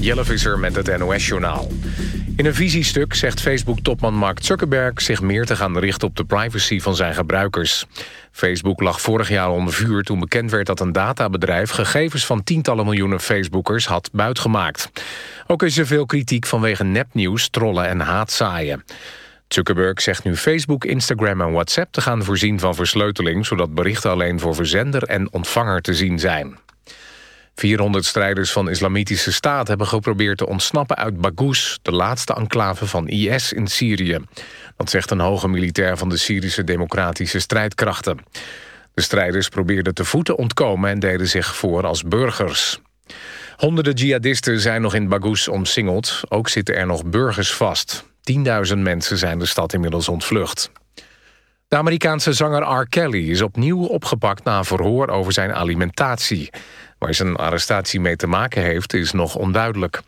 Jelle met het NOS-journaal. In een visiestuk zegt Facebook-topman Mark Zuckerberg... zich meer te gaan richten op de privacy van zijn gebruikers. Facebook lag vorig jaar onder vuur toen bekend werd dat een databedrijf... gegevens van tientallen miljoenen Facebookers had buitgemaakt. Ook is er veel kritiek vanwege nepnieuws, trollen en haatzaaien. Zuckerberg zegt nu Facebook, Instagram en WhatsApp te gaan voorzien van versleuteling... zodat berichten alleen voor verzender en ontvanger te zien zijn. 400 strijders van Islamitische Staat hebben geprobeerd te ontsnappen uit Baghouz... de laatste enclave van IS in Syrië. Dat zegt een hoge militair van de Syrische Democratische Strijdkrachten. De strijders probeerden te voeten ontkomen en deden zich voor als burgers. Honderden jihadisten zijn nog in Baghouz omsingeld. Ook zitten er nog burgers vast. 10.000 mensen zijn de stad inmiddels ontvlucht. De Amerikaanse zanger R. Kelly is opnieuw opgepakt na een verhoor over zijn alimentatie. Waar zijn arrestatie mee te maken heeft, is nog onduidelijk.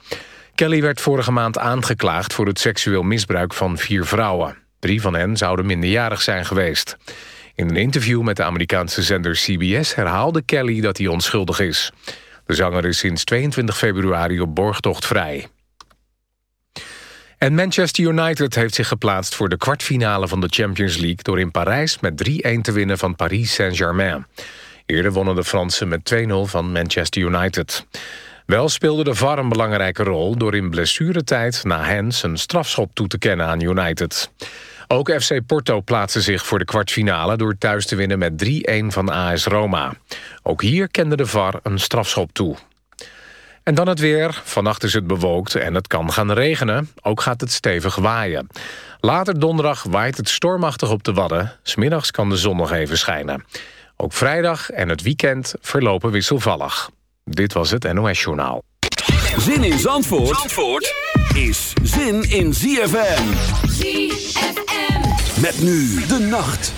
Kelly werd vorige maand aangeklaagd voor het seksueel misbruik van vier vrouwen. Drie van hen zouden minderjarig zijn geweest. In een interview met de Amerikaanse zender CBS herhaalde Kelly dat hij onschuldig is. De zanger is sinds 22 februari op borgtocht vrij. En Manchester United heeft zich geplaatst voor de kwartfinale van de Champions League... door in Parijs met 3-1 te winnen van Paris Saint-Germain. Eerder wonnen de Fransen met 2-0 van Manchester United. Wel speelde de VAR een belangrijke rol... door in blessuretijd na Hens een strafschop toe te kennen aan United. Ook FC Porto plaatste zich voor de kwartfinale... door thuis te winnen met 3-1 van AS Roma. Ook hier kende de VAR een strafschop toe. En dan het weer. Vannacht is het bewolkt en het kan gaan regenen. Ook gaat het stevig waaien. Later donderdag waait het stormachtig op de Wadden. Smiddags kan de zon nog even schijnen. Ook vrijdag en het weekend verlopen wisselvallig. Dit was het NOS Journaal. Zin in Zandvoort, Zandvoort is zin in ZFM. ZFM. Met nu de nacht.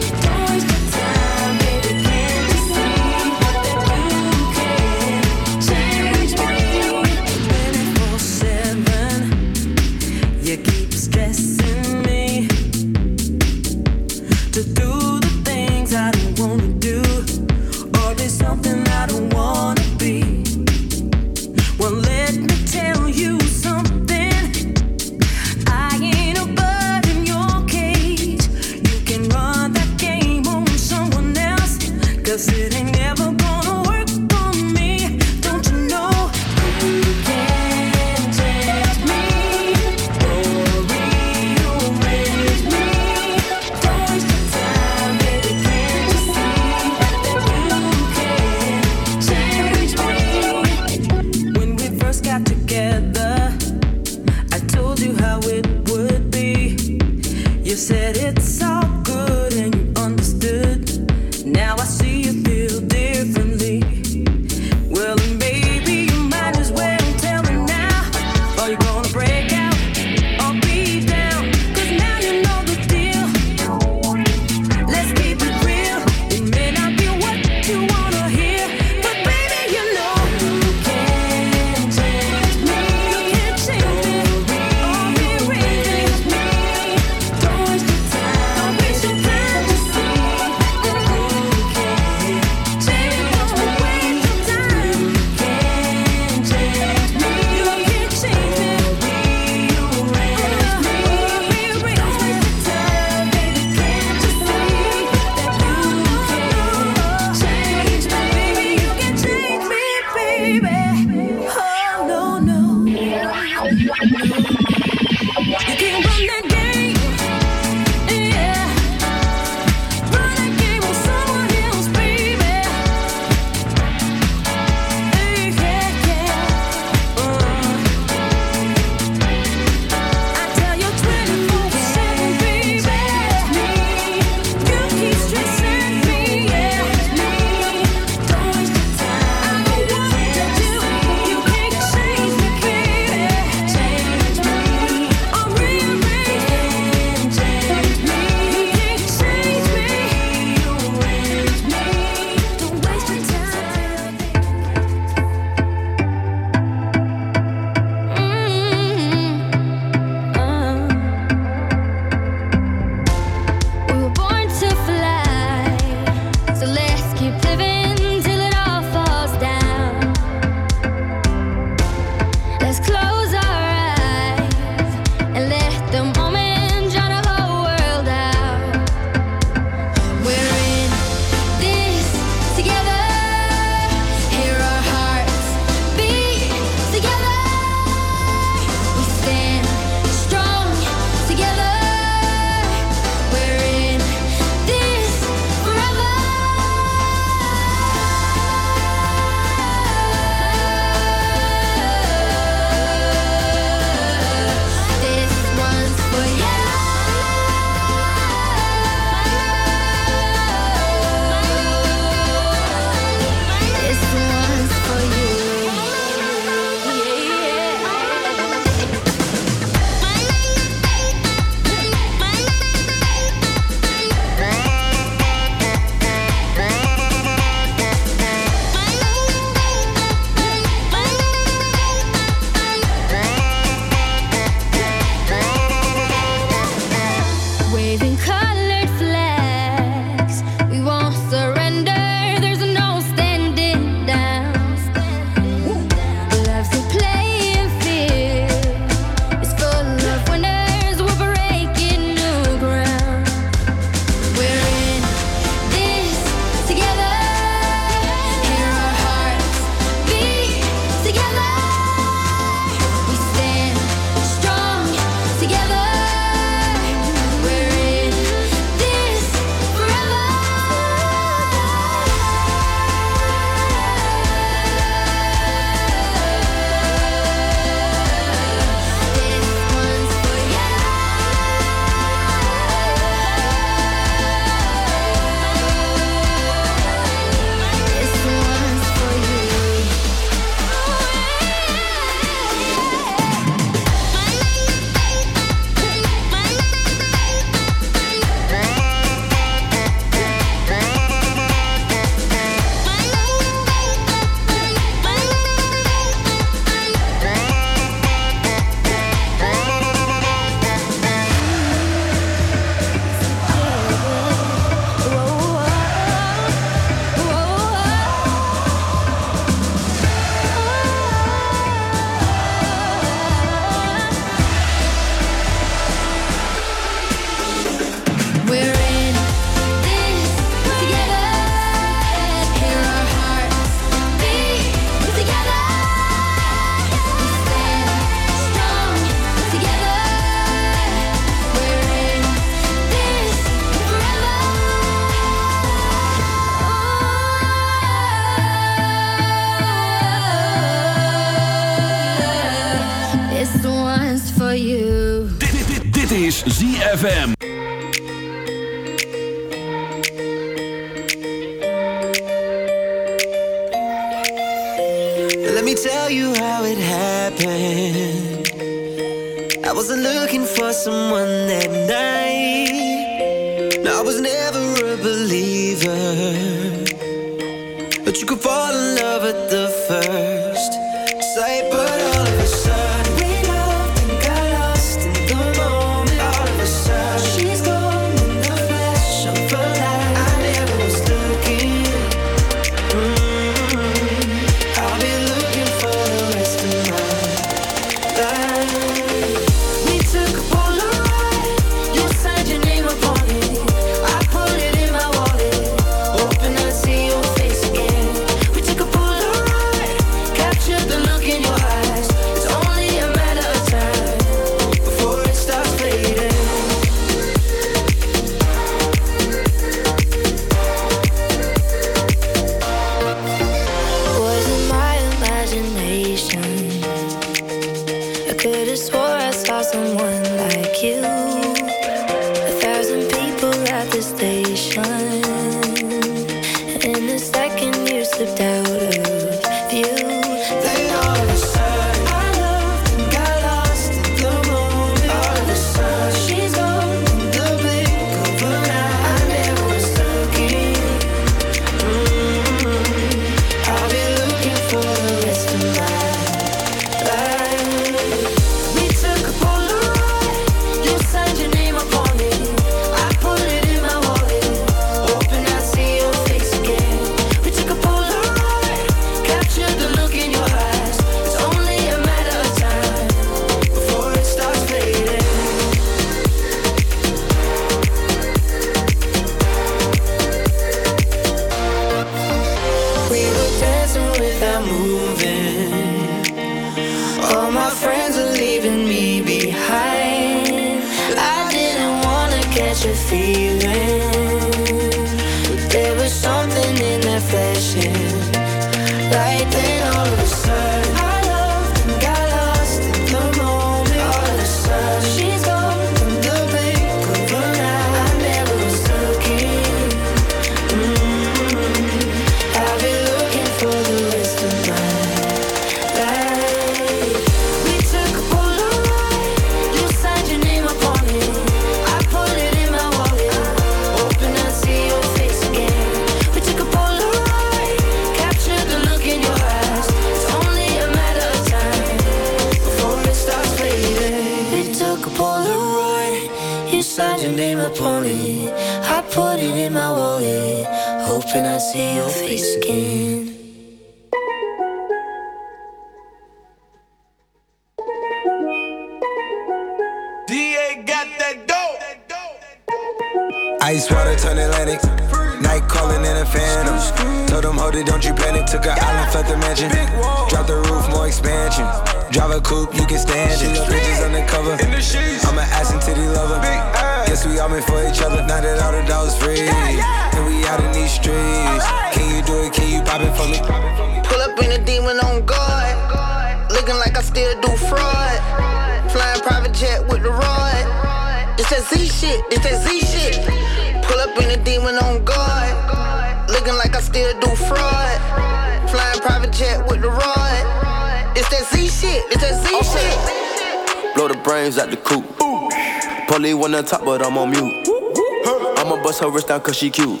her cause she cute.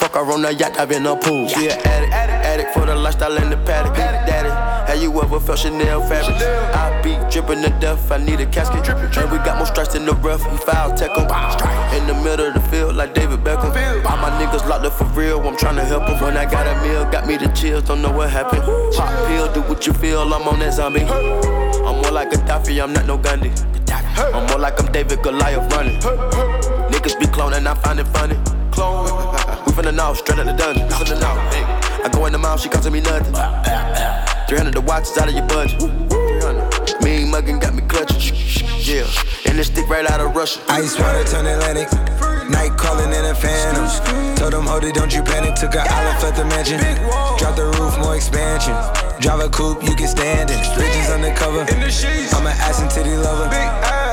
Fuck her on the yacht, I've been a pool. She an addict, addict, addict for the lifestyle in the paddock. Big daddy, have you ever felt Chanel fabric? I be dripping to death, I need a casket. And we got more strikes than the rough, we foul tech em. In the middle of the field, like David Beckham. All my niggas locked up for real, I'm trying to help them. When I got a meal, got me the chills, don't know what happened. Pop pill, do what you feel, I'm on that zombie. I'm more like a Taffy, I'm not no Gandhi. I'm more like I'm David Goliath running. Niggas be cloning, I find it funny. Clone. We from the north, straight out the dungeon. From the north, I go in the mouth, she costing me nothing. 300 the watch is out of your budget. Mean muggin' got me clutching. Yeah, and this stick right out of Russia. Ice water turn Atlantic. Night calling in a phantom. Told them, hold it, don't you panic. Took a yeah. island, left the mansion. Drop the roof, more expansion. Drive a coupe, you can stand it. Bridges undercover. I'm an ass and titty lover.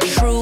true.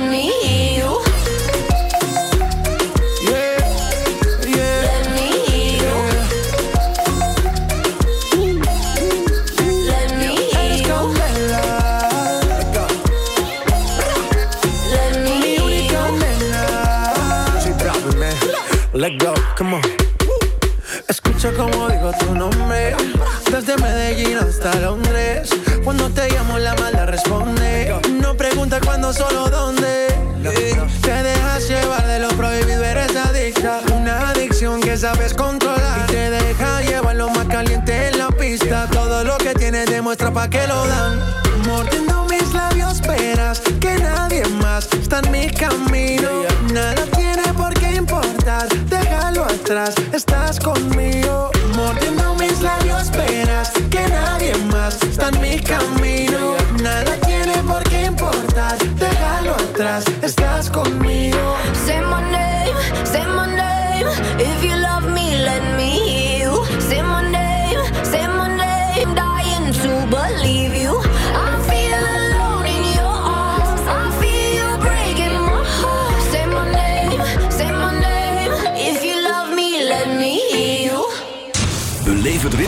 me? que lo dan. Mordiendo mis labios, esperas que nadie más está en mi camino.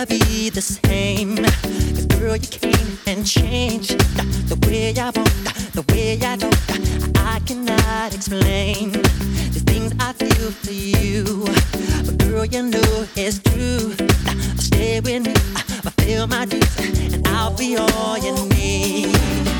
never be the same. Cause girl, you came and changed the way I walk, the way I talk. I cannot explain the things I feel for you. But girl, you know it's true. Stay with me, fulfill my dreams, and I'll be all you need.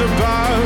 Above.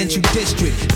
Residential district.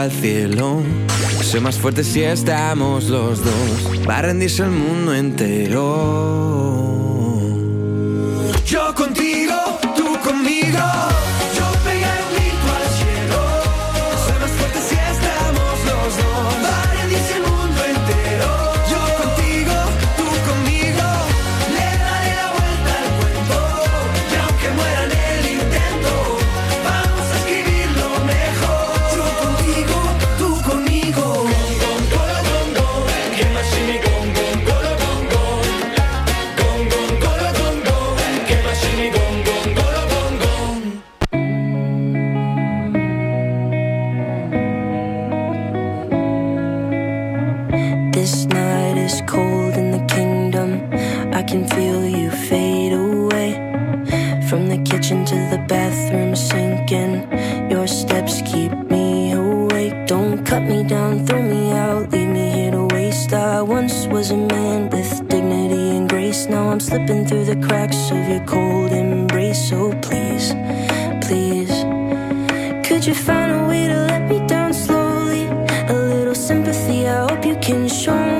al cielo. Soy más fuerte si estamos los dos. Va a rendirse el mundo entero. Yo contigo, tú conmigo. face. Now I'm slipping through the cracks of your cold embrace. So please, please, could you find a way to let me down slowly? A little sympathy, I hope you can show me.